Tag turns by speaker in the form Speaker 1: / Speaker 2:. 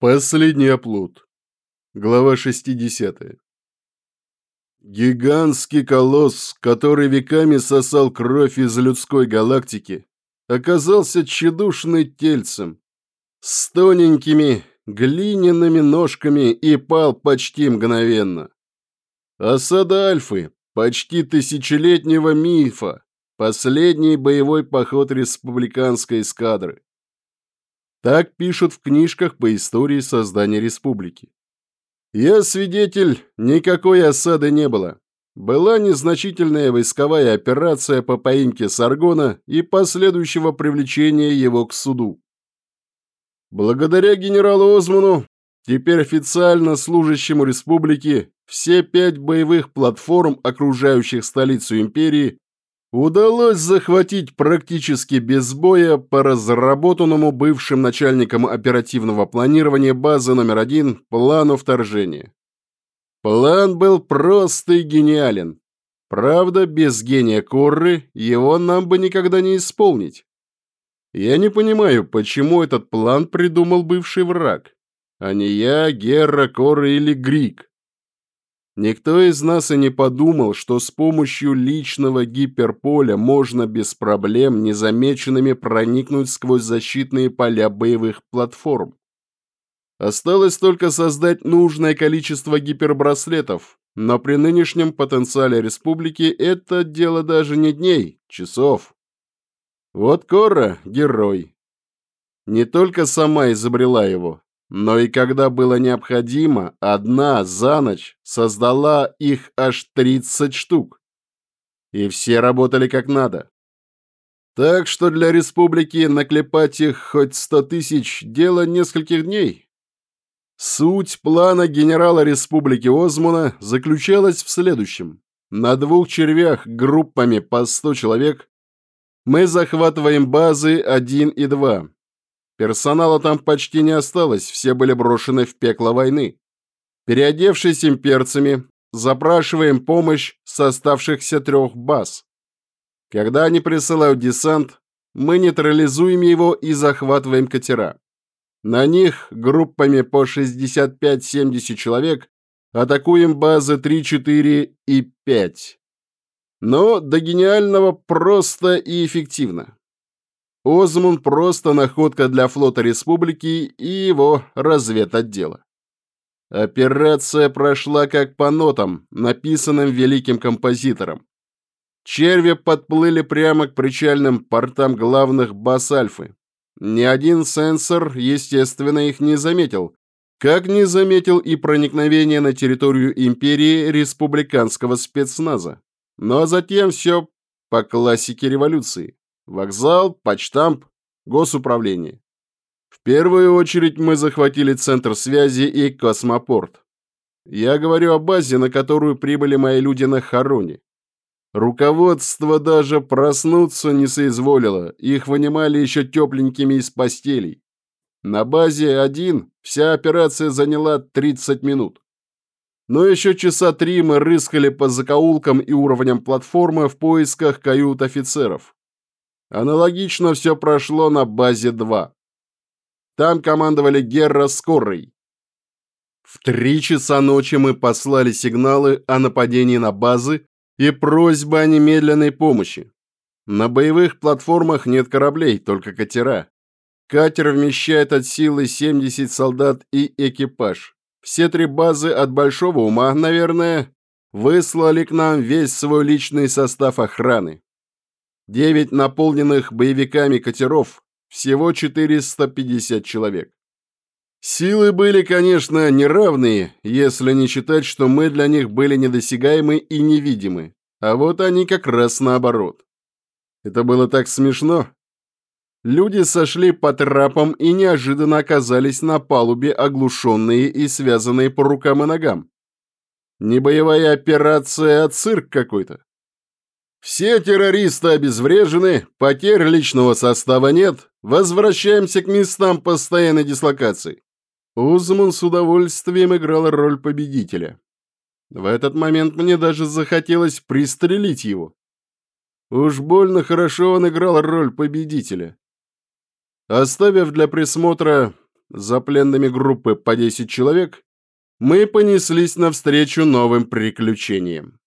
Speaker 1: Последний оплот. Глава 60. Гигантский колосс, который веками сосал кровь из людской галактики, оказался тщедушной тельцем, с тоненькими глиняными ножками и пал почти мгновенно. Осада Альфы, почти тысячелетнего мифа, последний боевой поход республиканской эскадры. Так пишут в книжках по истории создания республики. Я свидетель, никакой осады не было. Была незначительная войсковая операция по поимке Саргона и последующего привлечения его к суду. Благодаря генералу Озману, теперь официально служащему республике, все пять боевых платформ, окружающих столицу империи, удалось захватить практически без боя по разработанному бывшим начальником оперативного планирования базы номер один плану вторжения. План был прост и гениален. Правда, без гения Корры его нам бы никогда не исполнить. Я не понимаю, почему этот план придумал бывший враг, а не я, Герра, Корра или Грик. Никто из нас и не подумал, что с помощью личного гиперполя можно без проблем незамеченными проникнуть сквозь защитные поля боевых платформ. Осталось только создать нужное количество гипербраслетов, но при нынешнем потенциале республики это дело даже не дней, часов. Вот Кора – герой. Не только сама изобрела его, но и когда было необходимо, одна за ночь создала их аж 30 штук. И все работали как надо. Так что для республики наклепать их хоть 100 тысяч – дело нескольких дней. Суть плана генерала республики Озмуна заключалась в следующем. На двух червях группами по 100 человек мы захватываем базы 1 и 2, Персонала там почти не осталось, все были брошены в пекло войны. Переодевшись имперцами, запрашиваем помощь с оставшихся трех баз. Когда они присылают десант, мы нейтрализуем его и захватываем катера. На них группами по 65-70 человек атакуем базы 3, 4 и 5. Но до гениального просто и эффективно. Озмун просто находка для флота республики и его разведотдела. Операция прошла как по нотам, написанным великим композитором. Черви подплыли прямо к причальным портам главных баз Альфы. Ни один сенсор, естественно, их не заметил, как не заметил и проникновение на территорию империи республиканского спецназа. Но затем все по классике революции. Вокзал, почтамп, госуправление. В первую очередь мы захватили центр связи и космопорт. Я говорю о базе, на которую прибыли мои люди на Харуне. Руководство даже проснуться не соизволило, их вынимали еще тепленькими из постелей. На базе один вся операция заняла 30 минут. Но еще часа три мы рыскали по закоулкам и уровням платформы в поисках кают офицеров. Аналогично все прошло на базе 2. Там командовали Герра с Коррой. В три часа ночи мы послали сигналы о нападении на базы и просьбы о немедленной помощи. На боевых платформах нет кораблей, только катера. Катер вмещает от силы 70 солдат и экипаж. Все три базы от Большого Ума, наверное, выслали к нам весь свой личный состав охраны. Девять наполненных боевиками катеров, всего 450 человек. Силы были, конечно, неравные, если не считать, что мы для них были недосягаемы и невидимы, а вот они как раз наоборот. Это было так смешно. Люди сошли по трапам и неожиданно оказались на палубе, оглушенные и связанные по рукам и ногам. Не боевая операция, а цирк какой-то. Все террористы обезврежены, потерь личного состава нет, возвращаемся к местам постоянной дислокации. Узман с удовольствием играл роль победителя. В этот момент мне даже захотелось пристрелить его. Уж больно хорошо он играл роль победителя. Оставив для присмотра за пленными группы по 10 человек, мы понеслись навстречу новым приключениям.